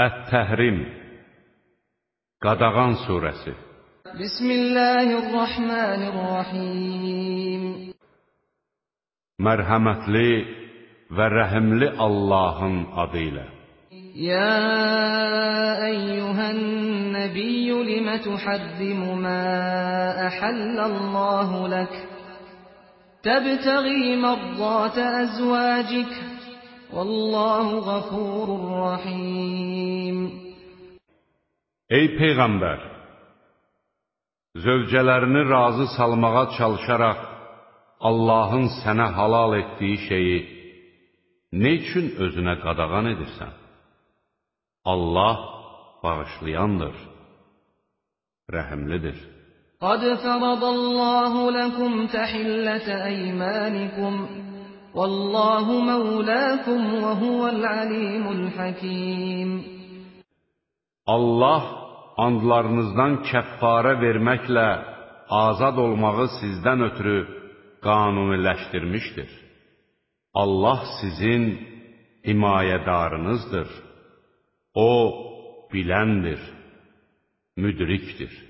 Ət-Təhrim Qadağan surəsi Bismillahirrahmanirrahim Mərhəmətli və rəhimli Allahın adı ilə يا أيها النبي لم تحرم ما أحل الله لك تبتغي مرضات أزواجك Vallahu gafurur rahim. Ey peyğəmbər, zövcələrini razı salmağa çalışaraq Allahın sənə halal etdiyi şeyi nə üçün özünə qadağan edirsən? Allah bağışlayandır, rəhimlidir. Qad faradallahu lakum tahillata aymanikum Vallahu mevlakum və huvel alimul hakim. Allah andlarınızdan kəffarə verməklə azad olmağı sizdən ötürü qanuniləşdirmişdir. Allah sizin himayədarınızdır. O biləndir, müdrikdir.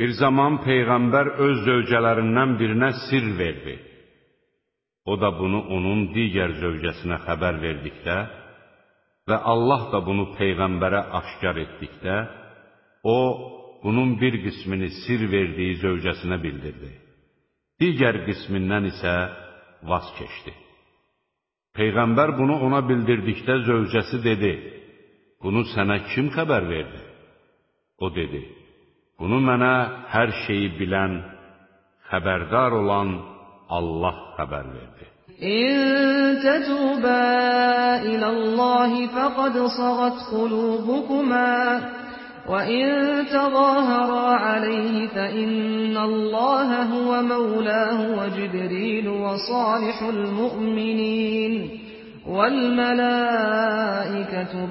Bir zaman Peyğəmbər öz zövcələrindən birinə sir verdi. O da bunu onun digər zövcəsinə xəbər verdikdə və Allah da bunu Peyğəmbərə aşkar etdikdə, o, bunun bir qismini sir verdiyi zövcəsinə bildirdi. Digər qismindən isə vaz keçdi. Peyğəmbər bunu ona bildirdikdə zövcəsi dedi, bunu sənə kim xəbər verdi? O dedi, Bunu mənə hər şeyi bilən, xəbərdar olan Allah xəbər verdi. İn tətubə iləllahi fəqəd sağat xulubukuma və in təzahərə aleyhi fə innəlləhə huvə məvləhu və cibrilu və salihul müminin والملائكة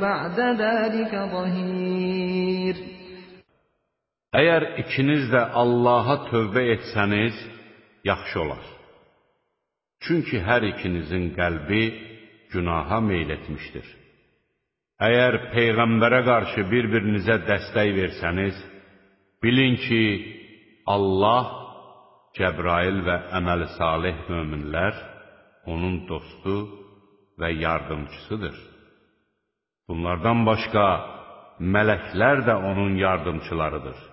بعد ذلك ظهير Əgər ikiniz də Allaha tövbə etsəniz, yaxşı olar. Çünki hər ikinizin qəlbi günaha meyl etmişdir. Əgər Peyğəmbərə qarşı bir-birinizə dəstək versəniz, bilin ki, Allah, Cəbrail və əməli salih möminlər onun dostu və yardımçısıdır. Bunlardan başqa mələklər də onun yardımçılarıdır.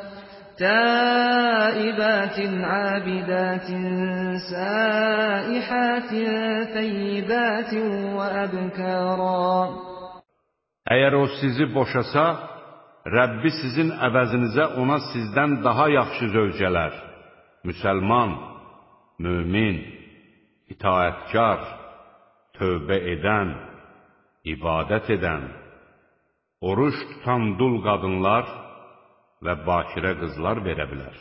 تائبات عابدات سائحات ثيبات وأبكارا Əgər o sizi boşasa, Rəbbi sizin əvəzinizə ona sizdən daha yaxşı zövcələr, müsəlman, mömin, itaətkar, tövbə edən, ibadət edən, oruç tutan dul qadınlar və bakirə qızlar verə bilər.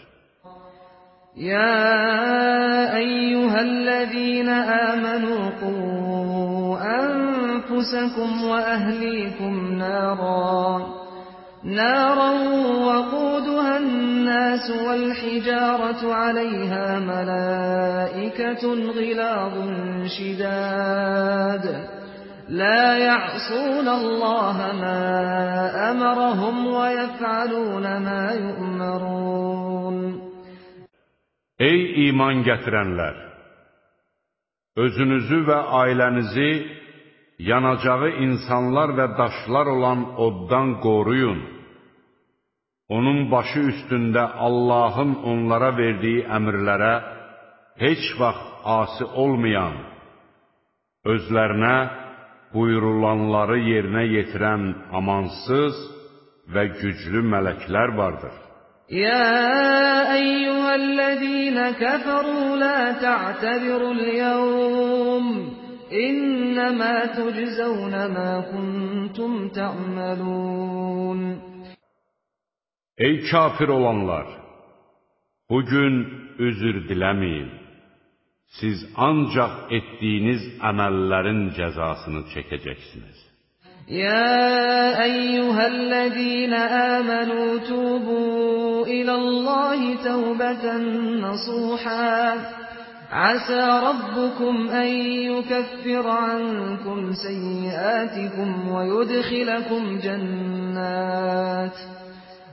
يا أيها الذين آمنوا قوا أنفسكم وأهليكم نارا نارا وقودها الناس والحجارة عليها ملائكة غلاظ شداد لا يعصون الله ما أمرهم ويفعلون ما يؤمرون Ey iman gətirənlər! Özünüzü və ailənizi yanacağı insanlar və daşlar olan oddan qoruyun. Onun başı üstündə Allahın onlara verdiyi əmrlərə heç vaxt asi olmayan, özlərinə buyurulanları yerinə yetirən amansız və güclü mələklər vardır. يا أيها الذين كفروا لا تعتذروا اليوم إنما تجزون ما كنتم تعملون Ey kafir olanlar! Bugün üzr diləməyin. Siz ancaq etdiyiniz əməllərin cəzasını çəkəcəksiniz. أيها الذين آمنوا توبوا إلى الله توبة نصوحا عسى ربكم أن يكفر عنكم سيئاتكم ويدخلكم جنات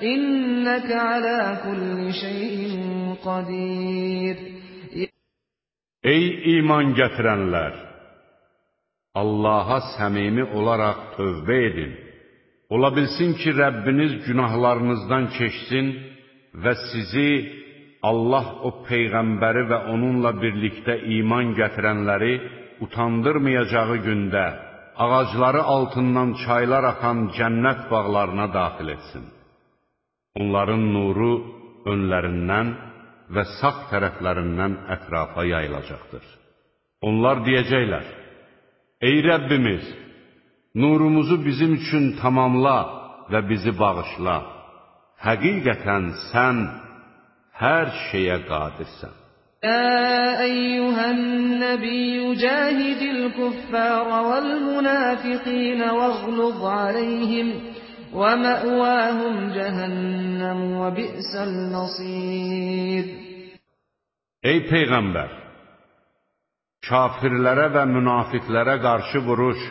İnnəkə alə kulli şeyin qadir. Ey iman gətirənlər! Allaha səmimi olaraq tövbə edin. Ola bilsin ki, Rəbbiniz günahlarınızdan keçsin və sizi Allah o Peyğəmbəri və onunla birlikdə iman gətirənləri utandırmayacağı gündə ağacları altından çaylar axan cənnət bağlarına daxil etsin. Onların nuru önlərindən və sağ tərəflərindən ətrafa yayılacaqdır. Onlar deyəcəklər, Ey Rəbbimiz, nurumuzu bizim üçün tamamla və bizi bağışla. Həqiqətən sən hər şeyə qadirsən. يا أيها النبي جاهد الكفار والمنافقين واغلظ عليهم ومأواهم جهنم وبئس المصير Ey Peyğəmbər! kafirlərə və münafiqlərə qarşı vuruş,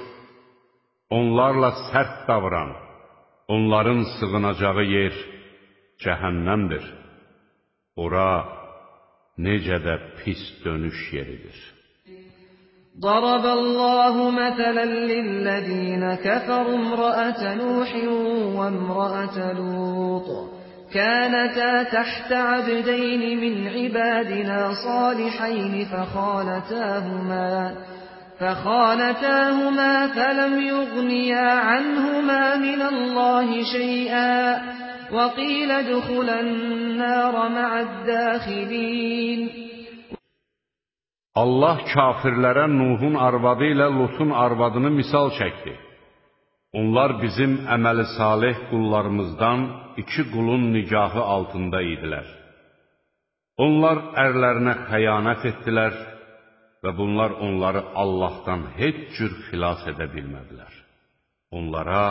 onlarla sərt davran, onların sığınacağı yer cəhənnəmdir. Ora necə də pis dönüş yeridir. ضرب الله مثلا للذين كفروا امرأة نوح وامرأة لوط. كانتا تحت عبدين من عبادنا صالحين فخانتاهما فخانتاهما فلم يغنيا عنهما من الله شيئا وقيل ادخلا النار مع الداخلين. Allah kafirlərə Nuhun arvadı ilə Lutun arvadını misal çəkdi. Onlar bizim əməli salih qullarımızdan iki qulun nigahı altında idilər. Onlar ərlərinə xəyanət etdilər və bunlar onları Allahdan heç cür xilas edə bilmədilər. Onlara,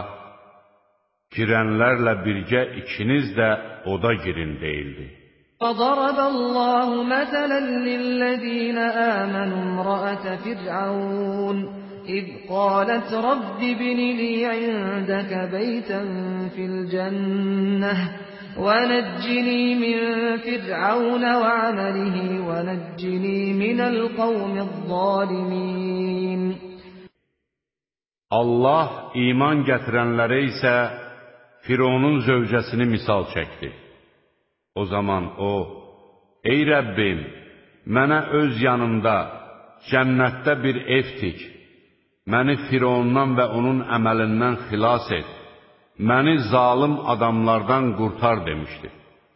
girənlərlə birgə ikiniz də oda girin deyildi. فضرب الله مثلا للذين آمنوا امرأة فرعون إذ قالت رب ابن لي عندك بيتا في الجنة ونجني من فرعون وعمله ونجني من القوم الظالمين Allah iman gətirənlərə isə Fironun zövcəsini misal çəkdi. O zaman o, Ey Rəbbim, mənə öz yanında, cənnətdə bir ev tik, məni Firondan və onun əməlindən xilas et, məni zalım adamlardan qurtar demişdi.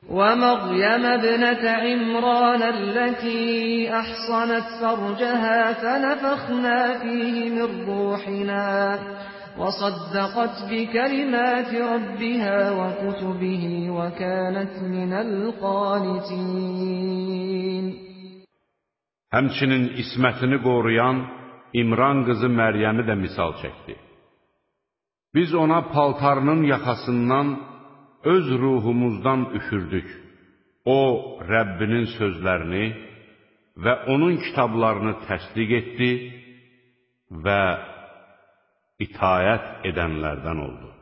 ومريم ابنة عمران التي أحصنت فرجها فنفخنا فيه من روحنا وصدقت بكلمات ربها وكتبه وكانت من القانتين Həmçinin ismətini qoruyan İmran qızı Məryəmi də misal çəkdi. Biz ona paltarının yaxasından öz ruhumuzdan üfürdük. O, Rəbbinin sözlərini və onun kitablarını təsdiq etdi və itayət edənlərdən oldu.